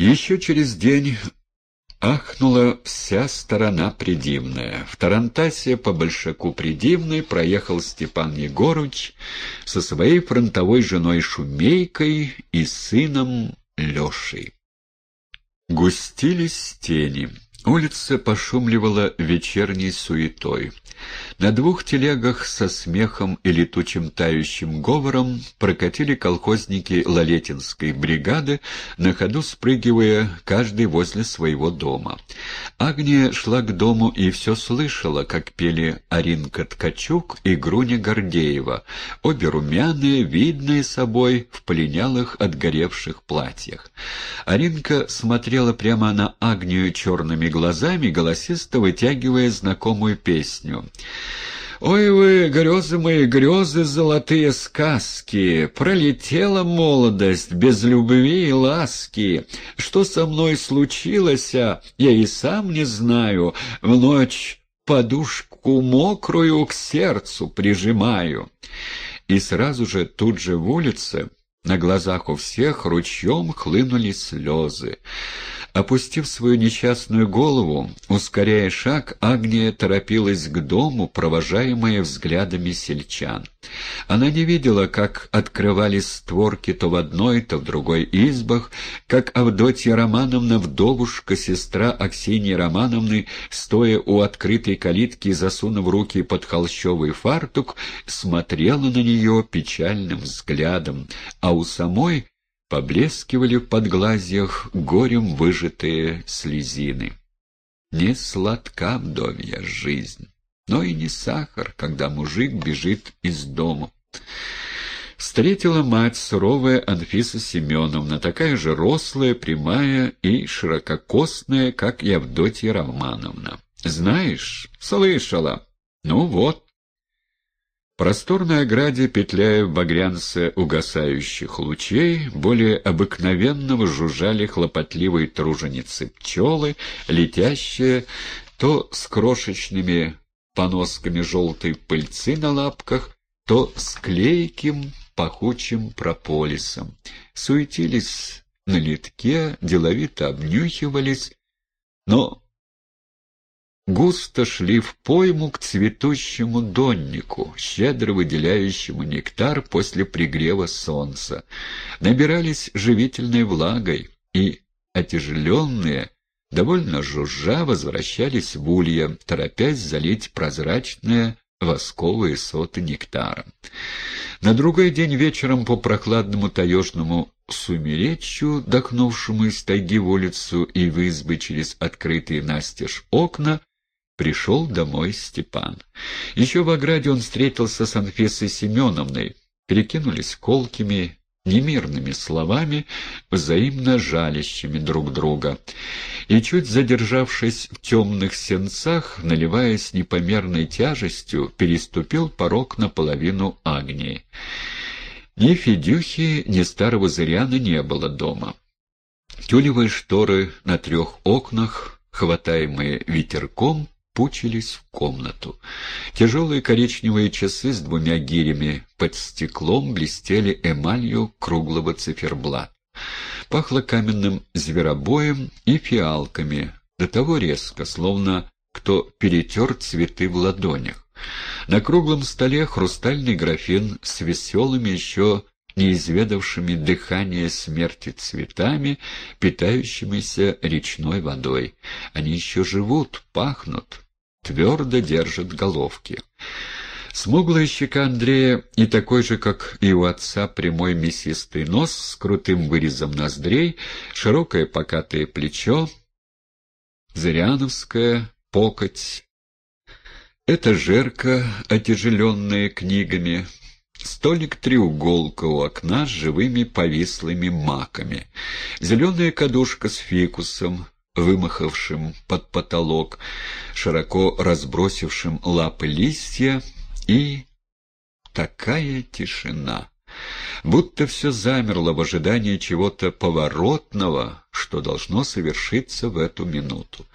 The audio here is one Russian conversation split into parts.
Еще через день ахнула вся сторона Придивная. В Тарантасе по Большаку Придивной проехал Степан Егорыч со своей фронтовой женой Шумейкой и сыном Лешей. Густились тени. Улица пошумливала вечерней суетой. На двух телегах со смехом и летучим тающим говором прокатили колхозники Лалетинской бригады, на ходу спрыгивая каждый возле своего дома. Агния шла к дому и все слышала, как пели Аринка Ткачук и Груня Гордеева, обе румяные, видные собой, в полинялых отгоревших платьях. Аринка смотрела прямо на Агнию черными глазами, голосисто вытягивая знакомую песню. «Ой вы, грезы мои, грезы, золотые сказки! Пролетела молодость без любви и ласки. Что со мной случилось, я и сам не знаю. В ночь подушку мокрую к сердцу прижимаю». И сразу же тут же в улице на глазах у всех ручьем хлынули слезы. Опустив свою несчастную голову, ускоряя шаг, Агния торопилась к дому, провожаемая взглядами сельчан. Она не видела, как открывались створки то в одной, то в другой избах, как Авдотья Романовна, вдовушка, сестра Аксиньи Романовны, стоя у открытой калитки, засунув руки под холщовый фартук, смотрела на нее печальным взглядом, а у самой Поблескивали в подглазьях горем выжатые слезины. Не сладка вдовья жизнь, но и не сахар, когда мужик бежит из дома. Встретила мать, суровая Анфиса Семеновна, такая же рослая, прямая и ширококосная, как и Авдотья Романовна. «Знаешь, слышала. Ну вот, просторной ограде, петляя в багрянце угасающих лучей, более обыкновенного жужжали хлопотливые труженицы пчелы, летящие то с крошечными поносками желтой пыльцы на лапках, то с клейким пахучим прополисом. Суетились на литке, деловито обнюхивались, но густо шли в пойму к цветущему доннику, щедро выделяющему нектар после пригрева солнца, набирались живительной влагой и, отяжеленные, довольно жужжа, возвращались в улья, торопясь залить прозрачные восковые соты нектаром. На другой день вечером по прохладному таежному сумеречью, дохнувшему из тайги в улицу и в избы через открытые настежь окна, пришел домой Степан. Еще в ограде он встретился с Анфисой Семеновной, перекинулись колкими, немирными словами, взаимно жалящими друг друга. И чуть задержавшись в темных сенцах, наливаясь непомерной тяжестью, переступил порог наполовину Агнии. Ни Федюхи, ни старого Зыряна не было дома. Тюлевые шторы на трех окнах, хватаемые ветерком, пучились в комнату. Тяжелые коричневые часы с двумя гирями под стеклом блестели эмалью круглого циферблата. Пахло каменным зверобоем и фиалками, до того резко, словно кто перетер цветы в ладонях. На круглом столе хрустальный графин с веселыми еще не изведавшими дыхание смерти цветами, питающимися речной водой. Они еще живут, пахнут, твердо держат головки. Смуглая щека Андрея и такой же, как и у отца, прямой мясистый нос с крутым вырезом ноздрей, широкое покатое плечо, зыряновская покоть. Это жерка, отяжеленная книгами, Столик-треуголка у окна с живыми повислыми маками. Зеленая кадушка с фикусом, вымахавшим под потолок, широко разбросившим лапы листья, и такая тишина. Будто все замерло в ожидании чего-то поворотного, что должно совершиться в эту минуту.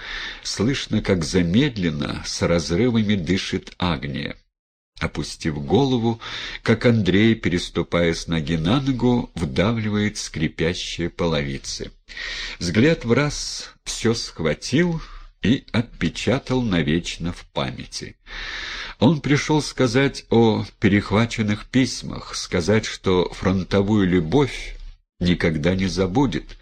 Слышно, как замедленно, с разрывами дышит Агния. Опустив голову, как Андрей, переступая с ноги на ногу, вдавливает скрипящие половицы. Взгляд в раз все схватил и отпечатал навечно в памяти. Он пришел сказать о перехваченных письмах, сказать, что фронтовую любовь никогда не забудет,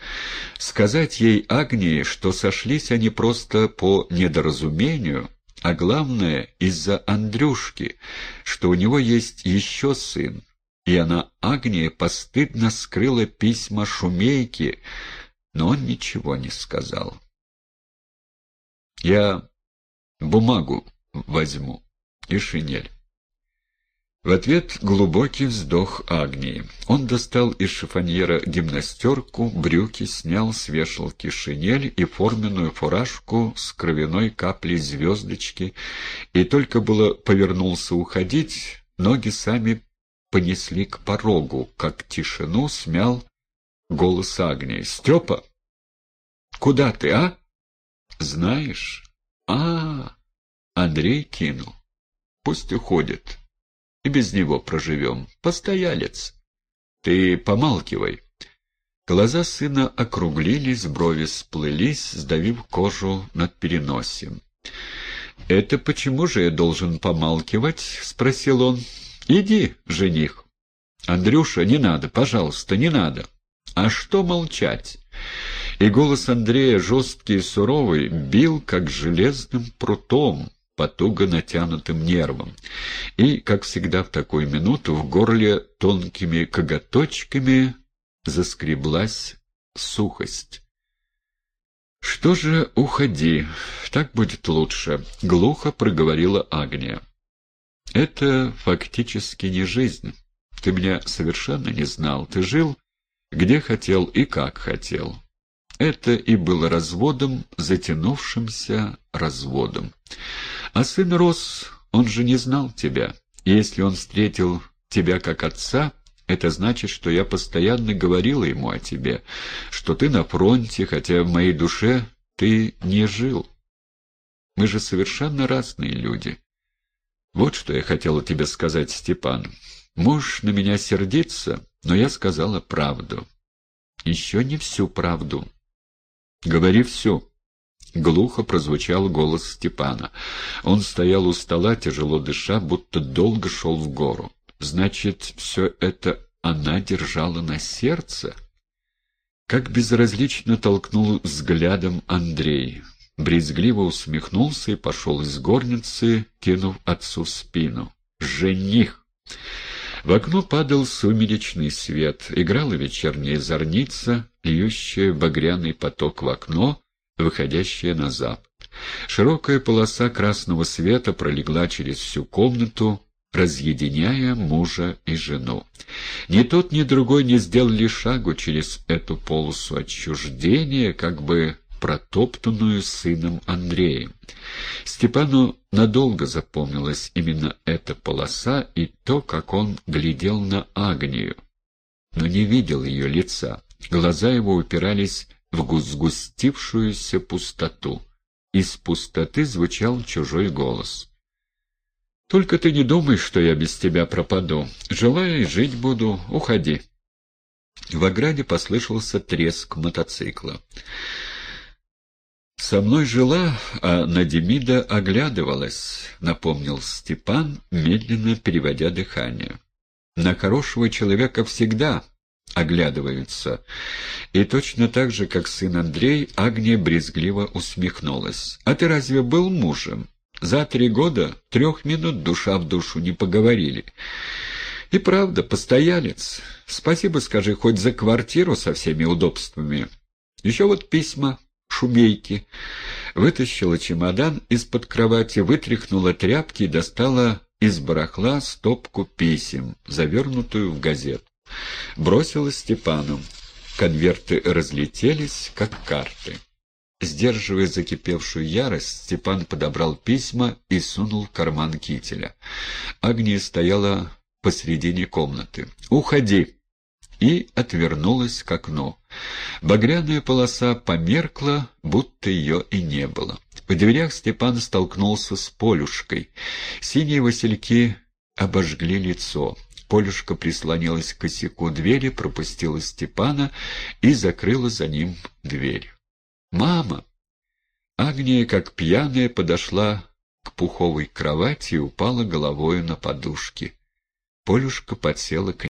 сказать ей Агнии, что сошлись они просто по недоразумению, а главное из-за Андрюшки, что у него есть еще сын, и она, Агния, постыдно скрыла письма Шумейки, но он ничего не сказал. «Я бумагу возьму и шинель». В ответ глубокий вздох Агнии. Он достал из шифоньера гимнастерку, брюки, снял с вешалки шинель и форменную фуражку с кровяной каплей звездочки, и только было повернулся уходить, ноги сами понесли к порогу, как тишину смял голос Агнии. «Степа, куда ты, а?» «Знаешь?» «А, Андрей кинул. Пусть уходит» и без него проживем. Постоялец. Ты помалкивай. Глаза сына округлились, брови сплылись, сдавив кожу над переносием. «Это почему же я должен помалкивать?» — спросил он. «Иди, жених». «Андрюша, не надо, пожалуйста, не надо». «А что молчать?» И голос Андрея, жесткий и суровый, бил, как железным прутом, по туго натянутым нервам. И, как всегда в такую минуту, в горле тонкими коготочками заскреблась сухость. «Что же, уходи, так будет лучше», — глухо проговорила Агния. «Это фактически не жизнь. Ты меня совершенно не знал. Ты жил, где хотел и как хотел. Это и было разводом, затянувшимся разводом. А сын рос, он же не знал тебя. если он встретил тебя как отца, это значит, что я постоянно говорила ему о тебе, что ты на фронте, хотя в моей душе ты не жил. Мы же совершенно разные люди. Вот что я хотела тебе сказать, Степан. Можешь на меня сердиться, но я сказала правду. Еще не всю правду. «Говори все». Глухо прозвучал голос Степана. Он стоял у стола, тяжело дыша, будто долго шел в гору. «Значит, все это она держала на сердце?» Как безразлично толкнул взглядом Андрей. Брезгливо усмехнулся и пошел из горницы, кинув отцу спину. «Жених!» В окно падал сумеречный свет, играла вечерняя зорница, льющая багряный поток в окно, выходящее на запад. Широкая полоса красного света пролегла через всю комнату, разъединяя мужа и жену. Ни тот, ни другой не сделали шагу через эту полосу отчуждения, как бы протоптанную сыном Андреем. Степану надолго запомнилась именно эта полоса и то, как он глядел на Агнию, но не видел ее лица. Глаза его упирались в сгустившуюся пустоту. Из пустоты звучал чужой голос. «Только ты не думай, что я без тебя пропаду. Желаю и жить буду. Уходи». В ограде послышался треск мотоцикла. «Со мной жила, а на Демида оглядывалась», — напомнил Степан, медленно переводя дыхание. «На хорошего человека всегда оглядываются». И точно так же, как сын Андрей, Агния брезгливо усмехнулась. «А ты разве был мужем? За три года трех минут душа в душу не поговорили». «И правда, постоялец. Спасибо скажи хоть за квартиру со всеми удобствами. Еще вот письма шумейки. Вытащила чемодан из-под кровати, вытряхнула тряпки и достала из барахла стопку писем, завернутую в газету. Бросила Степану. Конверты разлетелись, как карты. Сдерживая закипевшую ярость, Степан подобрал письма и сунул в карман кителя. Агния стояла посредине комнаты. «Уходи!» и отвернулась к окну. Багряная полоса померкла, будто ее и не было. В дверях Степан столкнулся с Полюшкой. Синие васильки обожгли лицо. Полюшка прислонилась к косяку двери, пропустила Степана и закрыла за ним дверь. «Мама!» Агния, как пьяная, подошла к пуховой кровати и упала головою на подушки. Полюшка подсела к